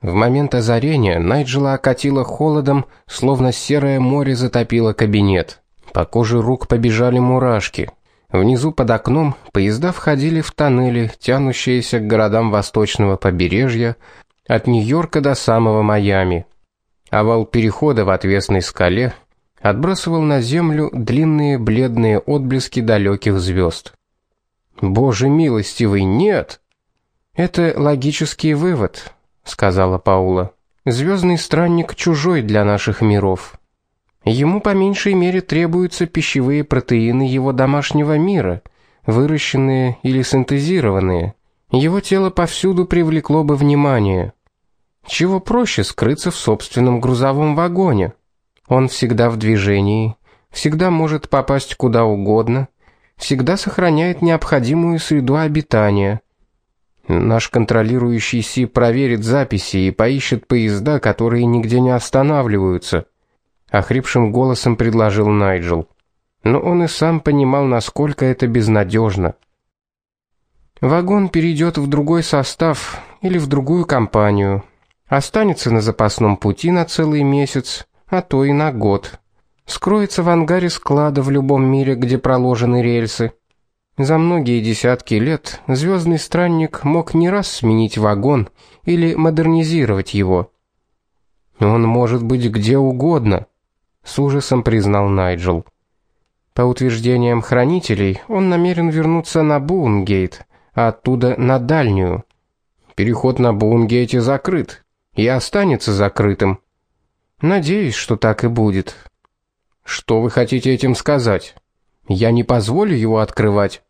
В момент озарения Найджела окатило холодом, словно серое море затопило кабинет. По коже рук побежали мурашки. Внизу под окном поезда входили в тоннели, тянущиеся к городам восточного побережья, от Нью-Йорка до самого Майами. Овал перехода в отвесной скале отбрасывал на землю длинные бледные отблески далеких звезд. Боже милостивый, нет. Это логический вывод, сказала Паула. Звездный странник чужой для наших миров. Ему по меньшей мере требуются пищевые протеины его домашнего мира, выращенные или синтезированные. Его тело повсюду привлекло бы внимание. Чего проще скрыться в собственном грузовом вагоне? Он всегда в движении, всегда может попасть куда угодно, всегда сохраняет необходимую среду обитания. Наш контролирующий Си проверит записи и поищет поезда, которые нигде не останавливаются, охрипшим голосом предложил Найджел. Но он и сам понимал, насколько это безнадежно. Вагон перейдет в другой состав или в другую компанию, Останется на запасном пути на целый месяц, а то и на год. Скроется в ангаре склада в любом мире, где проложены рельсы. За многие десятки лет звездный странник мог не раз сменить вагон или модернизировать его. Он может быть где угодно, с ужасом признал Найджел. По утверждениям хранителей, он намерен вернуться на Буунгейт, а оттуда на дальнюю. Переход на Буунгейте закрыт, и останется закрытым. Надеюсь, что так и будет. Что вы хотите этим сказать? Я не позволю его открывать.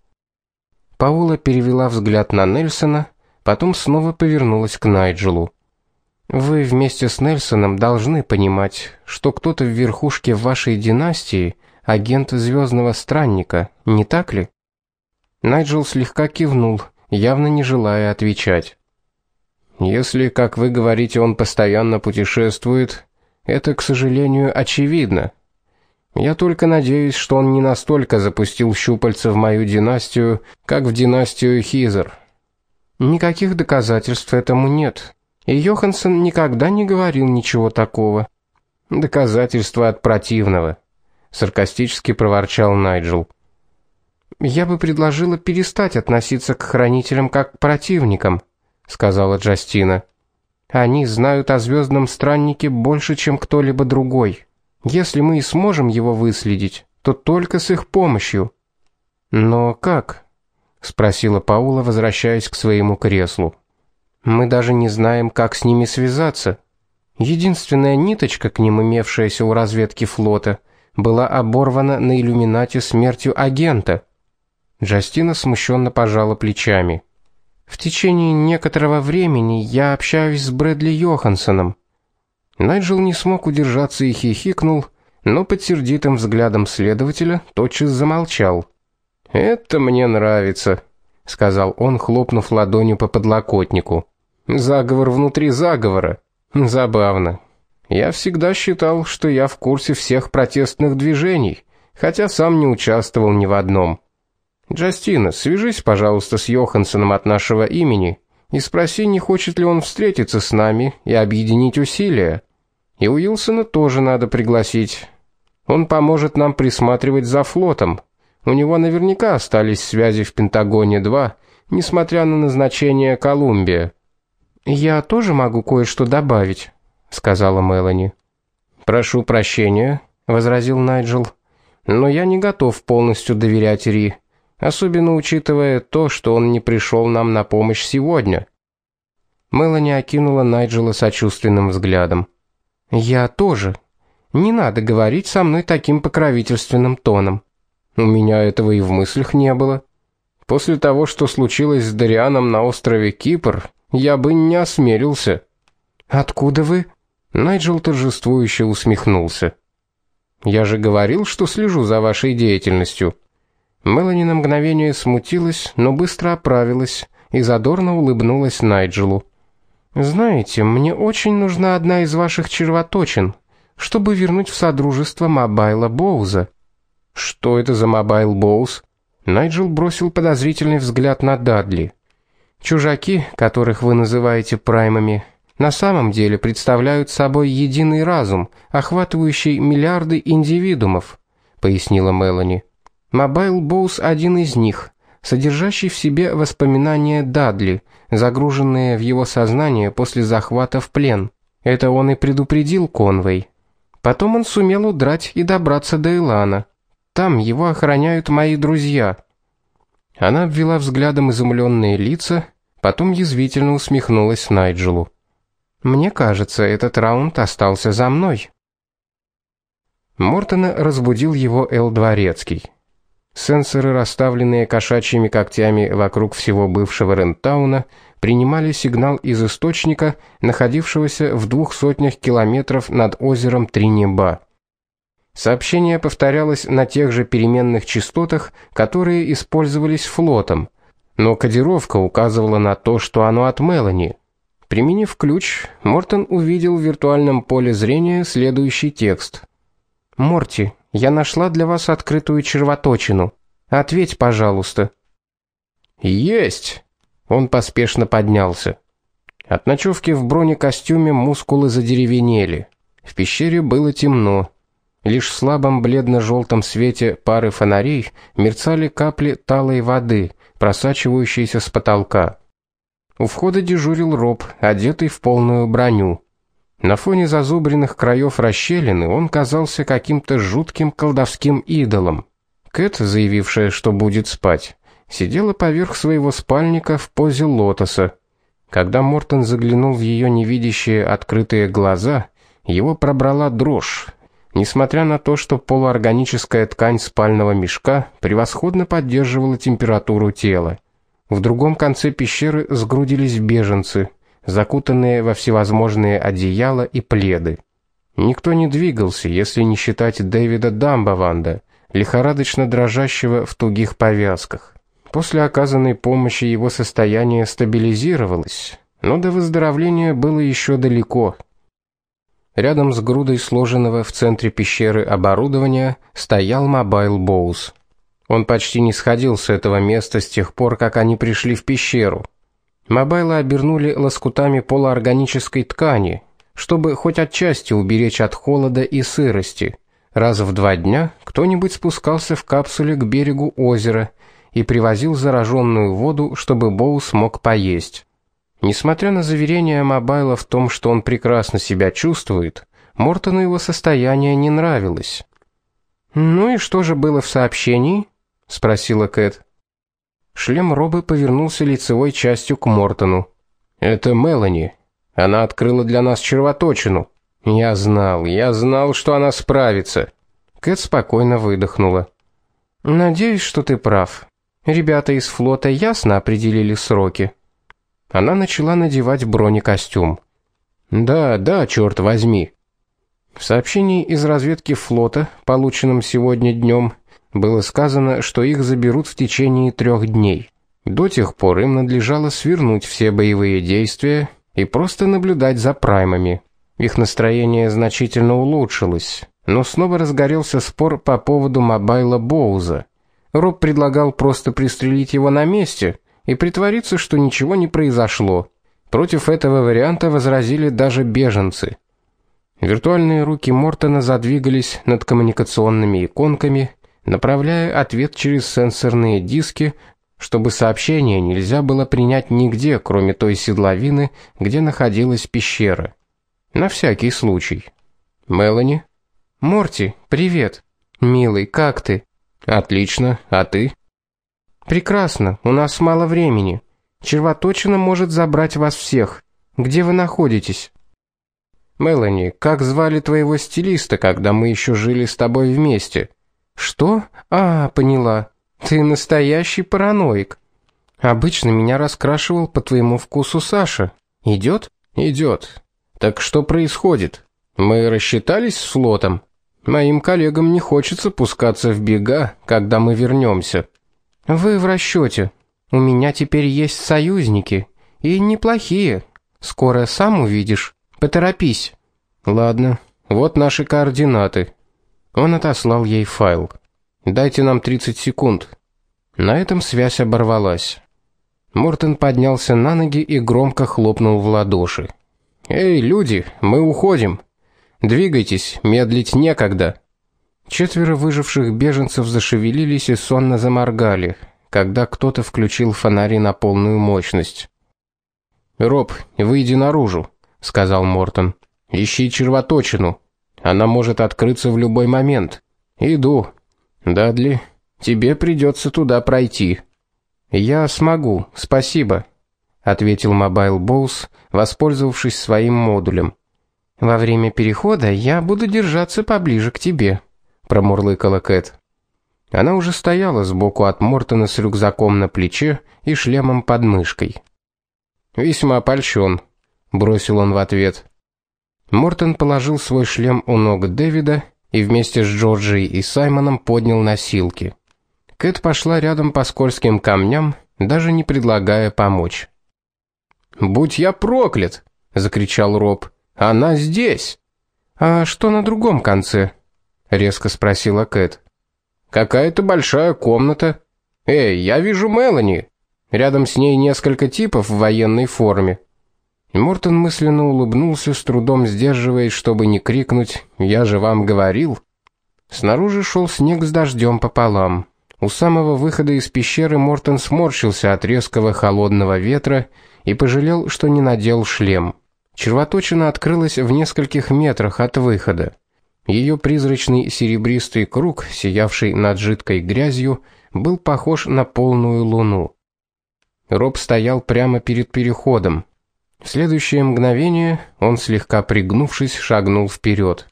Паула перевела взгляд на Нельсона, потом снова повернулась к Найджелу. Вы вместе с Нельсоном должны понимать, что кто-то в верхушке вашей династии агент звездного странника, не так ли? Найджел слегка кивнул, явно не желая отвечать. Если, как вы говорите, он постоянно путешествует, это, к сожалению, очевидно. Я только надеюсь, что он не настолько запустил щупальца в мою династию, как в династию Хизер. Никаких доказательств этому нет. И Йоханссон никогда не говорил ничего такого. Доказательства от противного, саркастически проворчал Найджел. Я бы предложила перестать относиться к хранителям как к противникам сказала Джастина. Они знают о звездном страннике больше, чем кто-либо другой. Если мы и сможем его выследить, то только с их помощью. Но как? спросила Паула, возвращаясь к своему креслу. Мы даже не знаем, как с ними связаться. Единственная ниточка к ним имевшаяся у разведки флота была оборвана на иллюминате смертью агента. Джастина смущенно пожала плечами. В течение некоторого времени я общаюсь с Брэдли Йохансsoном. Найджел не смог удержаться и хихикнул, но под сердитым взглядом следователя тотчас замолчал. "Это мне нравится", сказал он, хлопнув ладонью по подлокотнику. "Заговор внутри заговора. Забавно. Я всегда считал, что я в курсе всех протестных движений, хотя сам не участвовал ни в одном". Джастина, свяжись, пожалуйста, с Йохансеном от нашего имени и спроси, не хочет ли он встретиться с нами и объединить усилия. И Уилсона тоже надо пригласить. Он поможет нам присматривать за флотом. У него наверняка остались связи в Пентагоне-2, несмотря на назначение Колумбия. Я тоже могу кое-что добавить, сказала Мелани. Прошу прощения, возразил Найджел. Но я не готов полностью доверять Ри особенно учитывая то, что он не пришел нам на помощь сегодня. Мелани окинула Найджела сочувственным взглядом. Я тоже. Не надо говорить со мной таким покровительственным тоном. У меня этого и в мыслях не было. После того, что случилось с Дарианом на острове Кипр, я бы не осмелился. Откуда вы? Найджел торжествующе усмехнулся. Я же говорил, что слежу за вашей деятельностью. Мелани на мгновение смутилась, но быстро оправилась и задорно улыбнулась Найджелу. Знаете, мне очень нужна одна из ваших червоточин, чтобы вернуть в содружество Мобайла Боуза. Что это за Мобайл Боуз? Найджел бросил подозрительный взгляд на Дадли. Чужаки, которых вы называете праймами, на самом деле представляют собой единый разум, охватывающий миллиарды индивидуумов, пояснила Мелани. Мобайл Боуз один из них, содержащий в себе воспоминания Дадли, загруженные в его сознание после захвата в плен. Это он и предупредил Конвей. Потом он сумел удрать и добраться до Илана. Там его охраняют мои друзья. Она обвела взглядом изумленные лица, потом язвительно усмехнулась Найджелу. Мне кажется, этот раунд остался за мной. Мортона разбудил его Эл Дворецкий. Сенсоры, расставленные кошачьими когтями вокруг всего бывшего Рентауна, принимали сигнал из источника, находившегося в двух сотнях километров над озером Тринеба. Сообщение повторялось на тех же переменных частотах, которые использовались флотом, но кодировка указывала на то, что оно от Мелани. Применив ключ, Мортон увидел в виртуальном поле зрения следующий текст. Морти, я нашла для вас открытую червоточину. Ответь, пожалуйста. Есть. Он поспешно поднялся. От ночевки в бронекостюме мускулы задеревенели. В пещере было темно. Лишь в слабом бледно желтом свете пары фонарей мерцали капли талой воды, просачивающиеся с потолка. У входа дежурил Роб, одетый в полную броню. На фоне зазубренных краев расщелины он казался каким-то жутким колдовским идолом. Кэт, заявившая, что будет спать, сидела поверх своего спальника в позе лотоса. Когда Мортон заглянул в ее невидящие открытые глаза, его пробрала дрожь. Несмотря на то, что полуорганическая ткань спального мешка превосходно поддерживала температуру тела. В другом конце пещеры сгрудились беженцы, закутанные во всевозможные одеяла и пледы. Никто не двигался, если не считать Дэвида Дамбаванда, лихорадочно дрожащего в тугих повязках. После оказанной помощи его состояние стабилизировалось, но до выздоровления было еще далеко. Рядом с грудой сложенного в центре пещеры оборудования стоял Mobile Боус. Он почти не сходил с этого места с тех пор, как они пришли в пещеру. Мобайлы обернули лоскутами полуорганической ткани, чтобы хоть отчасти уберечь от холода и сырости. Раз в два дня кто-нибудь спускался в капсуле к берегу озера и привозил зараженную воду, чтобы Боу смог поесть. Несмотря на заверения Мобайла в том, что он прекрасно себя чувствует, Мортону его состояние не нравилось. Ну и что же было в сообщении? спросила Кэт. Шлем Робы повернулся лицевой частью к Мортону. Это Мелани. Она открыла для нас червоточину. Я знал, я знал, что она справится. Кэт спокойно выдохнула. Надеюсь, что ты прав. Ребята из флота ясно определили сроки. Она начала надевать бронекостюм. Да, да, черт возьми. В сообщении из разведки флота, полученном сегодня днем, было сказано, что их заберут в течение трех дней. До тех пор им надлежало свернуть все боевые действия и просто наблюдать за праймами. Их настроение значительно улучшилось, но снова разгорелся спор по поводу мобайла Боуза. Роб предлагал просто пристрелить его на месте и притвориться, что ничего не произошло. Против этого варианта возразили даже беженцы. Виртуальные руки Мортона задвигались над коммуникационными иконками, направляя ответ через сенсорные диски, чтобы сообщение нельзя было принять нигде, кроме той седловины, где находилась пещера. На всякий случай. Мелани, Морти, привет. Милый, как ты? Отлично. А ты? Прекрасно. У нас мало времени. Червоточина может забрать вас всех. Где вы находитесь? Мелани, как звали твоего стилиста, когда мы еще жили с тобой вместе? Что? А, поняла. Ты настоящий параноик. Обычно меня раскрашивал по твоему вкусу Саша. Идет? Идет. Так что происходит? Мы рассчитались с флотом. Моим коллегам не хочется пускаться в бега, когда мы вернемся. Вы в расчете. У меня теперь есть союзники, и неплохие. Скоро сам увидишь. Поторопись. Ладно. Вот наши координаты. Он отослал ей файл. Дайте нам 30 секунд. На этом связь оборвалась. Мортон поднялся на ноги и громко хлопнул в ладоши. Эй, люди, мы уходим. Двигайтесь, медлить некогда. Четверо выживших беженцев зашевелились и сонно заморгали, когда кто-то включил фонари на полную мощность. "Роб, выйди наружу", сказал Мортон. "Ищи червоточину. Она может открыться в любой момент". "Иду". "Дадли, тебе придется туда пройти". "Я смогу, спасибо", ответил Мобайл Боуз, воспользовавшись своим модулем. Во время перехода я буду держаться поближе к тебе, промурлыкала Кэт. Она уже стояла сбоку от Мортона с рюкзаком на плече и шлемом под мышкой. Весьма польщен, бросил он в ответ. Мортон положил свой шлем у ног Дэвида и вместе с Джорджией и Саймоном поднял носилки. Кэт пошла рядом по скользким камням, даже не предлагая помочь. "Будь я проклят", закричал Роб. "Она здесь". "А что на другом конце?" резко спросила Кэт. "Какая-то большая комната. Эй, я вижу Мелани. Рядом с ней несколько типов в военной форме". Мортон мысленно улыбнулся, с трудом сдерживаясь, чтобы не крикнуть: "Я же вам говорил". Снаружи шел снег с дождем пополам. У самого выхода из пещеры Мортон сморщился от резкого холодного ветра и пожалел, что не надел шлем. Червоточина открылась в нескольких метрах от выхода. Ее призрачный серебристый круг, сиявший над жидкой грязью, был похож на полную луну. Роб стоял прямо перед переходом. В следующее мгновение он слегка пригнувшись шагнул вперед.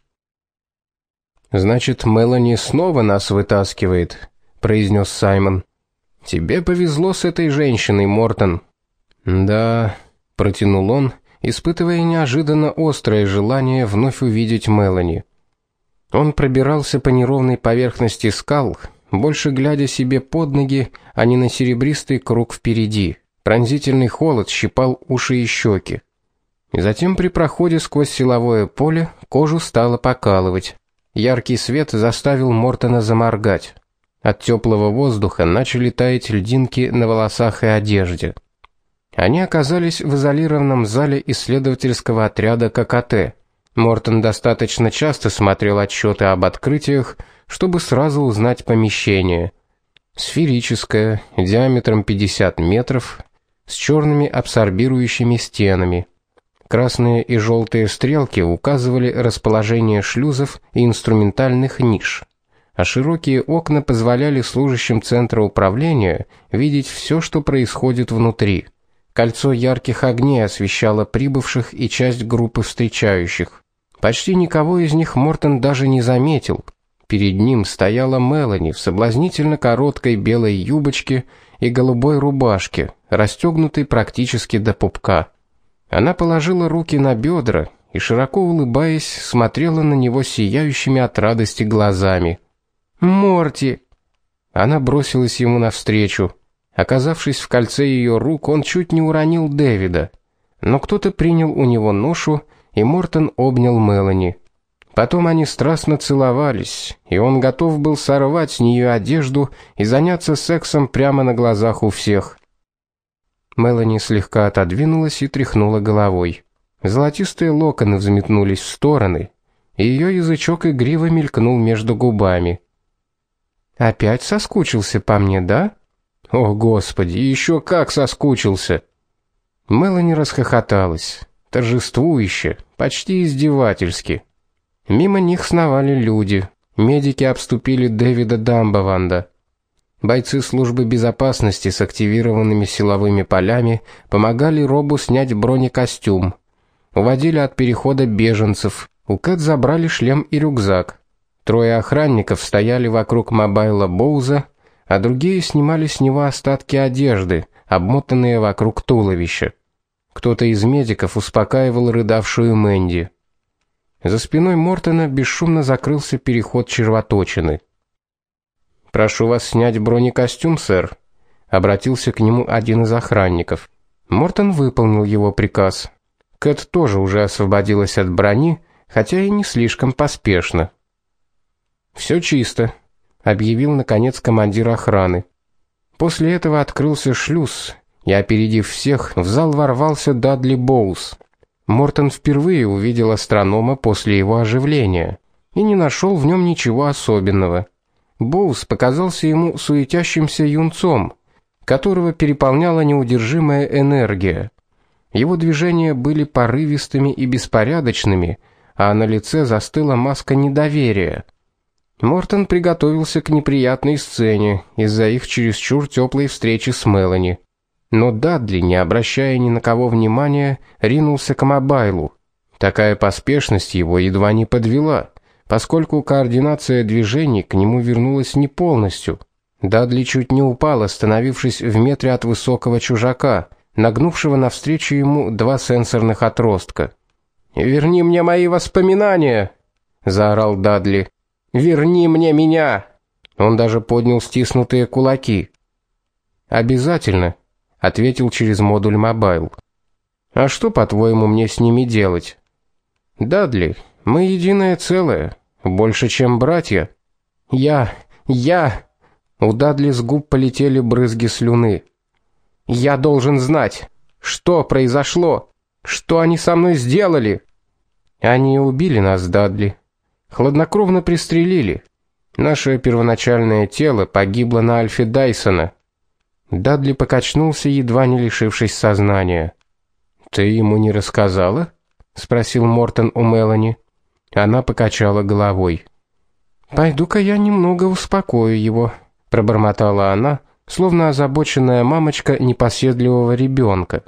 Значит, Мелани снова нас вытаскивает, произнес Саймон. Тебе повезло с этой женщиной, Мортон. Да, протянул он, испытывая неожиданно острое желание вновь увидеть Мелани. Он пробирался по неровной поверхности скал, больше глядя себе под ноги, а не на серебристый круг впереди. Пронзительный холод щипал уши и щеки. И затем при проходе сквозь силовое поле кожу стало покалывать. Яркий свет заставил Мортона заморгать. От теплого воздуха начали таять льдинки на волосах и одежде. Они оказались в изолированном зале исследовательского отряда ККТ. Мортон достаточно часто смотрел отчеты об открытиях, чтобы сразу узнать помещение. Сферическое, диаметром 50 метров, с черными абсорбирующими стенами. Красные и желтые стрелки указывали расположение шлюзов и инструментальных ниш, а широкие окна позволяли служащим центра управления видеть все, что происходит внутри. Кольцо ярких огней освещало прибывших и часть группы встречающих. Почти никого из них Мортон даже не заметил. Перед ним стояла Мелани в соблазнительно короткой белой юбочке и голубой рубашке, расстегнутой практически до пупка. Она положила руки на бедра и широко улыбаясь, смотрела на него сияющими от радости глазами. "Морти!" Она бросилась ему навстречу. Оказавшись в кольце ее рук, он чуть не уронил Дэвида. Но кто-то принял у него ношу, и Мортон обнял Мелани. Потом они страстно целовались, и он готов был сорвать с нее одежду и заняться сексом прямо на глазах у всех. Мелани слегка отодвинулась и тряхнула головой. Золотистые локоны взметнулись в стороны, и ее язычок игриво мелькнул между губами. Опять соскучился по мне, да? О, господи, еще как соскучился. Мелани расхохоталась, торжествующе, почти издевательски. Мимо них сновали люди. Медики обступили Дэвида Дамбаванда. Бойцы службы безопасности с активированными силовыми полями помогали Робу снять бронекостюм. Уводили от перехода беженцев. У Кэт забрали шлем и рюкзак. Трое охранников стояли вокруг мобайла Боуза а другие снимали с него остатки одежды, обмотанные вокруг туловища. Кто-то из медиков успокаивал рыдавшую Мэнди. За спиной Мортона бесшумно закрылся переход червоточины. Прошу вас снять бронекостюм, сэр, обратился к нему один из охранников. Мортон выполнил его приказ. Кэт тоже уже освободилась от брони, хотя и не слишком поспешно. Все чисто, объявил наконец командир охраны. После этого открылся шлюз, и опередив всех, в зал ворвался Дадли Боус. Мортон впервые увидел астронома после его оживления и не нашел в нем ничего особенного. Боус показался ему суетящимся юнцом, которого переполняла неудержимая энергия. Его движения были порывистыми и беспорядочными, а на лице застыла маска недоверия. Мортон приготовился к неприятной сцене из-за их чересчур теплой встречи с Мелани. Но Дадли, не обращая ни на кого внимания, ринулся к мобайлу. Такая поспешность его едва не подвела, поскольку координация движений к нему вернулась не полностью. Дадли чуть не упал, остановившись в метре от высокого чужака, нагнувшего навстречу ему два сенсорных отростка. "Верни мне мои воспоминания", заорал Дадли. "Верни мне меня". Он даже поднял стиснутые кулаки. "Обязательно", ответил через модуль Мобайл. "А что, по-твоему, мне с ними делать?" "Дадли, мы единое целое, больше, чем братья. Я, я у Дадли с губ полетели брызги слюны. Я должен знать, что произошло, что они со мной сделали. Они убили нас, Дадли. Хладнокровно пристрелили. Наше первоначальное тело погибло на Альфе Дайсона. Дадли покачнулся, едва не лишившись сознания. Ты ему не рассказала? спросил Мортон у Мелани. Она покачала головой. Пойду-ка я немного успокою его, пробормотала она, словно озабоченная мамочка непоседливого ребенка.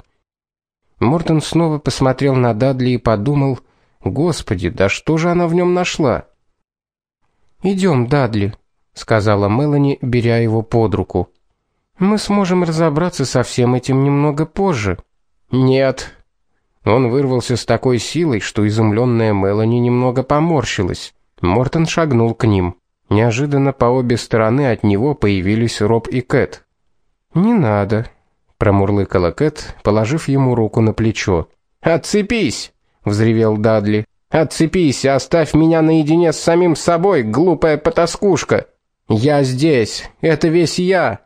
Мортон снова посмотрел на Дадли и подумал: "Господи, да что же она в нем нашла?" «Идем, Дадли", сказала Мелани, беря его под руку. "Мы сможем разобраться со всем этим немного позже". "Нет". Он вырвался с такой силой, что изумленная Мелани немного поморщилась. Мортон шагнул к ним. Неожиданно по обе стороны от него появились Роб и Кэт. "Не надо", промурлыкала Кэт, положив ему руку на плечо. "Отцепись", взревел Дадли. "Отцепись, оставь меня наедине с самим собой, глупая потаскушка. Я здесь, это весь я.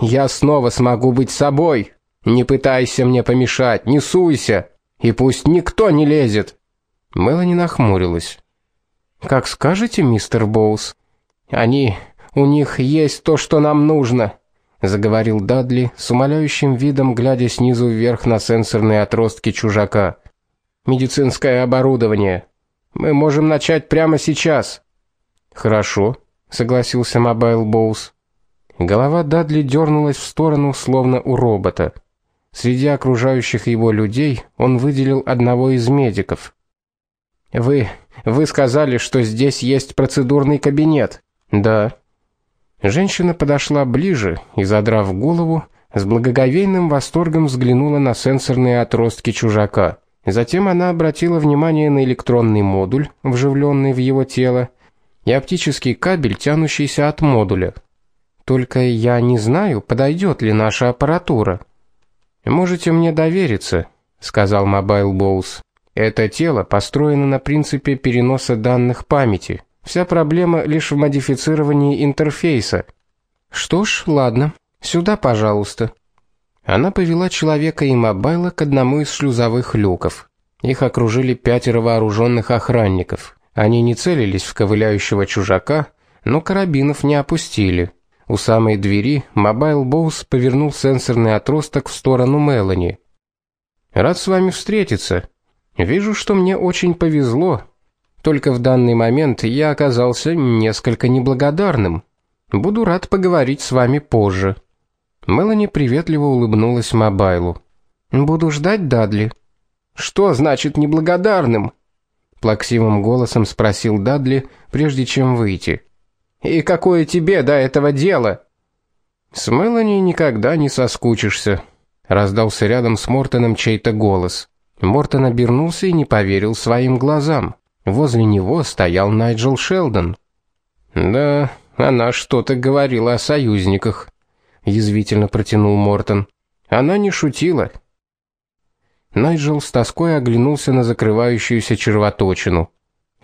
Я снова смогу быть собой. Не пытайся мне помешать, не суйся, и пусть никто не лезет". Мелани нахмурилась. Как скажете, мистер Боус. Они, у них есть то, что нам нужно, заговорил Дадли с умоляющим видом, глядя снизу вверх на сенсорные отростки чужака. Медицинское оборудование. Мы можем начать прямо сейчас. Хорошо, согласился Мобайл Боуз. Голова Дадли дернулась в сторону, словно у робота. Среди окружающих его людей он выделил одного из медиков. Вы вы сказали, что здесь есть процедурный кабинет. Да. Женщина подошла ближе и, задрав голову, с благоговейным восторгом взглянула на сенсорные отростки чужака. Затем она обратила внимание на электронный модуль, вживленный в его тело, и оптический кабель, тянущийся от модуля. Только я не знаю, подойдет ли наша аппаратура. Можете мне довериться, сказал Мобайл Боуз. Это тело построено на принципе переноса данных памяти. Вся проблема лишь в модифицировании интерфейса. Что ж, ладно. Сюда, пожалуйста. Она повела человека и мобайла к одному из шлюзовых люков. Их окружили пятеро вооруженных охранников. Они не целились в ковыляющего чужака, но карабинов не опустили. У самой двери Мобайл Боуз повернул сенсорный отросток в сторону Мелани. Рад с вами встретиться. Вижу, что мне очень повезло. Только в данный момент я оказался несколько неблагодарным. Буду рад поговорить с вами позже. Мелани приветливо улыбнулась Мобайлу. Буду ждать Дадли. Что значит неблагодарным? плаксивым голосом спросил Дадли, прежде чем выйти. И какое тебе до этого дело? С Мелани никогда не соскучишься, раздался рядом с Мортоном чей-то голос. Мортон обернулся и не поверил своим глазам. Возле него стоял Найджел Шелдон. Да, она что-то говорила о союзниках, язвительно протянул Мортон. Она не шутила. Найджел с тоской оглянулся на закрывающуюся червоточину.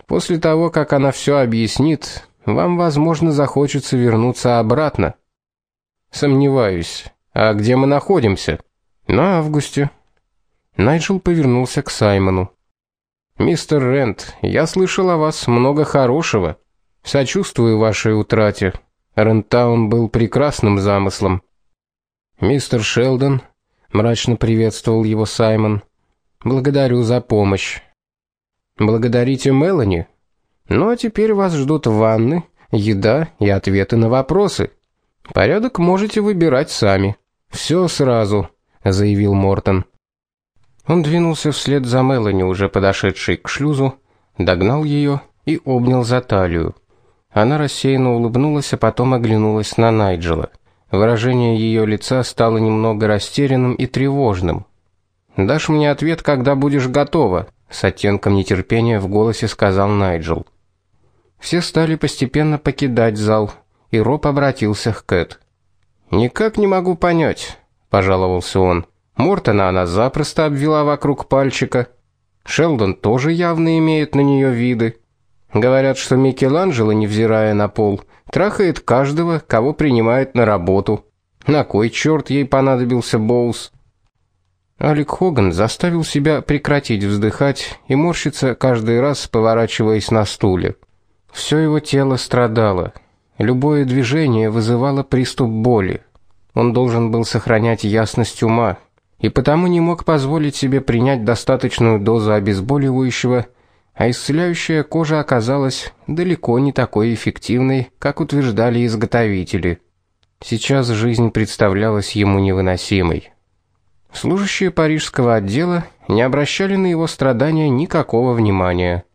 После того, как она все объяснит, вам, возможно, захочется вернуться обратно. Сомневаюсь. А где мы находимся? На августе. Найджел повернулся к Саймону. Мистер Рент, я слышал о вас много хорошего. Сочувствую вашей утрате. Рентаун был прекрасным замыслом. Мистер Шелдон мрачно приветствовал его Саймон. Благодарю за помощь. Благодарите Мелани. Ну а теперь вас ждут ванны, еда и ответы на вопросы. Порядок можете выбирать сами. Все сразу, заявил Мортон. Он двинулся вслед за Мелани, уже подошедшей к шлюзу, догнал ее и обнял за талию. Она рассеянно улыбнулась, а потом оглянулась на Найджела. Выражение ее лица стало немного растерянным и тревожным. "Дашь мне ответ, когда будешь готова", с оттенком нетерпения в голосе сказал Найджел. Все стали постепенно покидать зал, и Роб обратился к Кэт. "Никак не могу понять", пожаловался он. "Мортона она запросто обвела вокруг пальчика. Шелдон тоже явно имеет на нее виды. Говорят, что Микеланджело, невзирая на пол, трахает каждого, кого принимает на работу. На кой черт ей понадобился Боус? Алик Хоган заставил себя прекратить вздыхать и морщиться каждый раз, поворачиваясь на стуле. Все его тело страдало. Любое движение вызывало приступ боли. Он должен был сохранять ясность ума и потому не мог позволить себе принять достаточную дозу обезболивающего а исцеляющая кожа оказалась далеко не такой эффективной, как утверждали изготовители. Сейчас жизнь представлялась ему невыносимой. Служащие парижского отдела не обращали на его страдания никакого внимания.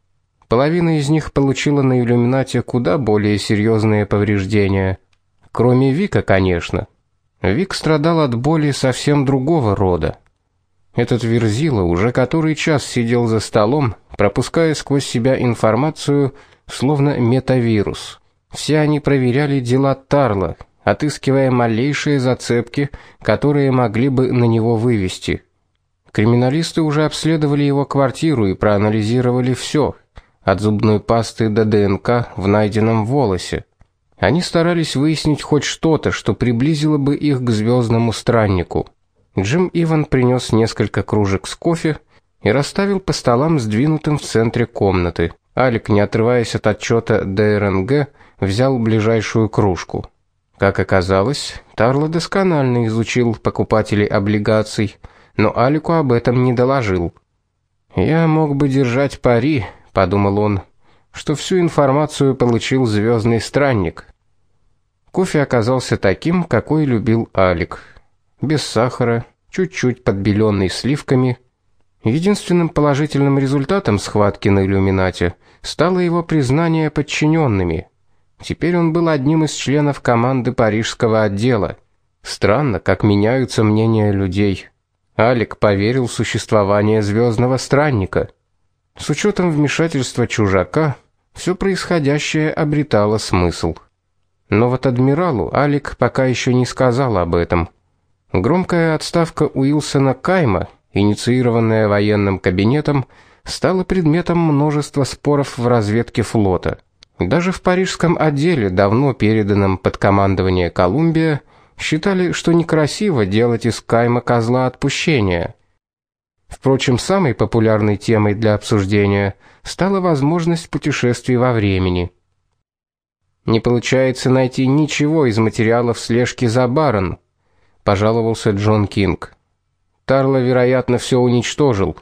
Половина из них получила на иллюминате куда более серьезные повреждения, кроме Вика, конечно. Вик страдал от боли совсем другого рода. Этот верзила уже который час сидел за столом, пропуская сквозь себя информацию, словно метавирус. Все они проверяли дела Тарла, отыскивая малейшие зацепки, которые могли бы на него вывести. Криминалисты уже обследовали его квартиру и проанализировали все, от зубной пасты до ДНК в найденном волосе. Они старались выяснить хоть что-то, что приблизило бы их к звездному страннику. Джим Иван принес несколько кружек с кофе и расставил по столам, сдвинутым в центре комнаты. Алик, не отрываясь от отчета ДРНГ, взял ближайшую кружку. Как оказалось, Тарло досконально изучил покупателей облигаций, но Алику об этом не доложил. Я мог бы держать пари, подумал он, что всю информацию получил звездный странник. Кофе оказался таким, какой любил Алик без сахара, чуть-чуть подбеленный сливками. Единственным положительным результатом схватки на иллюминате стало его признание подчиненными. Теперь он был одним из членов команды парижского отдела. Странно, как меняются мнения людей. Алик поверил в существование звездного странника. С учетом вмешательства чужака, все происходящее обретало смысл. Но вот адмиралу Алик пока еще не сказал об этом. Громкая отставка Уилсона Кайма, инициированная военным кабинетом, стала предметом множества споров в разведке флота. Даже в парижском отделе, давно переданном под командование Колумбия, считали, что некрасиво делать из Кайма козла отпущения. Впрочем, самой популярной темой для обсуждения стала возможность путешествий во времени. Не получается найти ничего из материалов слежки за Барон, пожаловался Джон Кинг. Тарло, вероятно, все уничтожил.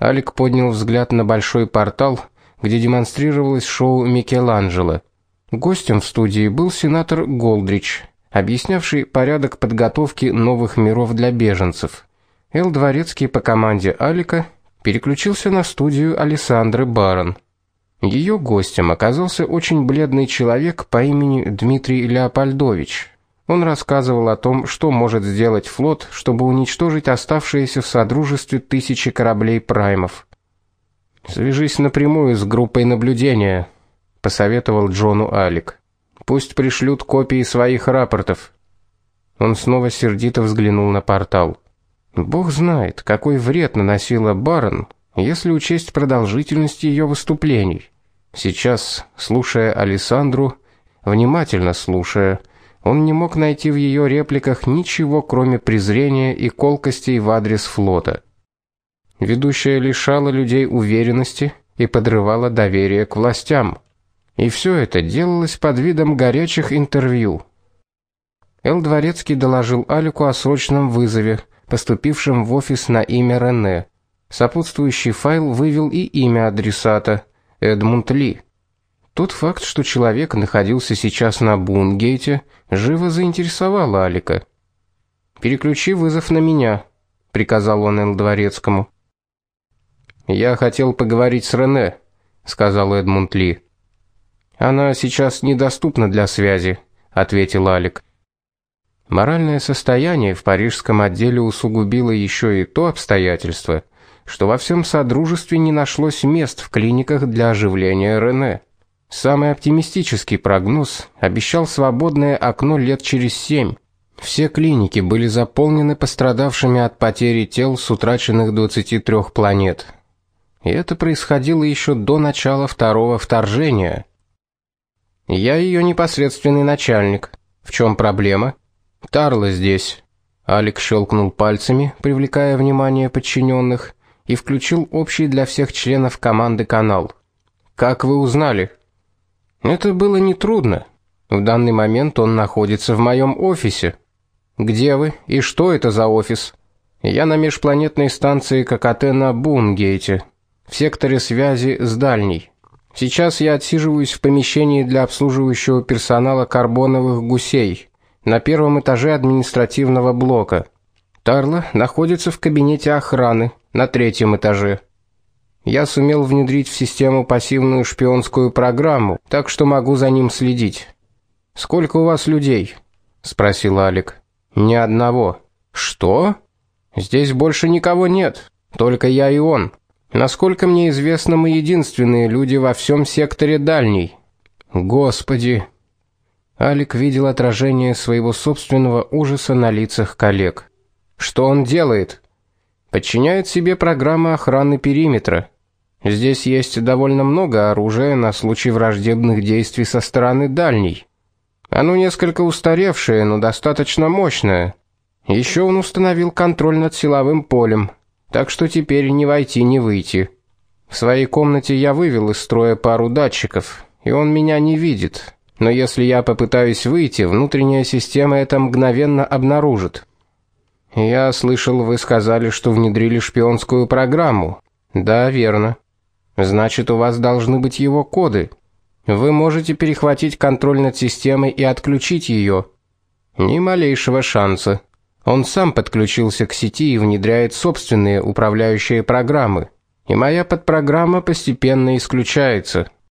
Алик поднял взгляд на большой портал, где демонстрировалось шоу Микеланджело. Гостем в студии был сенатор Голдрич, объяснявший порядок подготовки новых миров для беженцев. Эл Дворецкий по команде Алика переключился на студию Александры Барон. Ее гостем оказался очень бледный человек по имени Дмитрий Леопольдович. Он рассказывал о том, что может сделать флот, чтобы уничтожить оставшиеся в содружестве тысячи кораблей праймов. Свяжись напрямую с группой наблюдения, посоветовал Джону Алик. Пусть пришлют копии своих рапортов. Он снова сердито взглянул на портал. Бог знает, какой вред наносила Барон, если учесть продолжительность ее выступлений. Сейчас, слушая Александру, внимательно слушая, он не мог найти в ее репликах ничего, кроме презрения и колкостей в адрес флота. ведущая лишала людей уверенности и подрывала доверие к властям. И все это делалось под видом горячих интервью. Эл Дворецкий доложил Алику о срочном вызове, поступившем в офис на имя Рене. Сопутствующий файл вывел и имя адресата Эдмунд Ли. Тот факт, что человек находился сейчас на Бунгейте, живо заинтересовал Алика. Переключи вызов на меня, приказал он Эл Дворецкому. Я хотел поговорить с Рене, сказал Эдмунд Ли. Она сейчас недоступна для связи, ответил Алик. Моральное состояние в парижском отделе усугубило еще и то обстоятельство, что во всем содружестве не нашлось мест в клиниках для оживления Рене. Самый оптимистический прогноз обещал свободное окно лет через семь. Все клиники были заполнены пострадавшими от потери тел с утраченных 23 планет. И это происходило еще до начала второго вторжения. Я ее непосредственный начальник. В чем проблема? Тарла здесь. Алик щелкнул пальцами, привлекая внимание подчиненных, и включил общий для всех членов команды канал. Как вы узнали? Это было не трудно. В данный момент он находится в моем офисе. Где вы и что это за офис? Я на межпланетной станции ККТ на Бунгейте, в секторе связи с дальней. Сейчас я отсиживаюсь в помещении для обслуживающего персонала карбоновых гусей на первом этаже административного блока. Тарла находится в кабинете охраны на третьем этаже. Я сумел внедрить в систему пассивную шпионскую программу, так что могу за ним следить. Сколько у вас людей? спросил Алик. Ни одного. Что? Здесь больше никого нет, только я и он. Насколько мне известно, мы единственные люди во всем секторе дальний. Господи. Алик видел отражение своего собственного ужаса на лицах коллег. Что он делает? Подчиняет себе программы охраны периметра. Здесь есть довольно много оружия на случай враждебных действий со стороны дальней. Оно несколько устаревшее, но достаточно мощное. Еще он установил контроль над силовым полем, так что теперь не войти, не выйти. В своей комнате я вывел из строя пару датчиков, и он меня не видит. Но если я попытаюсь выйти, внутренняя система это мгновенно обнаружит. Я слышал, вы сказали, что внедрили шпионскую программу. Да, верно. Значит, у вас должны быть его коды. Вы можете перехватить контроль над системой и отключить ее. Ни малейшего шанса. Он сам подключился к сети и внедряет собственные управляющие программы. И моя подпрограмма постепенно исключается.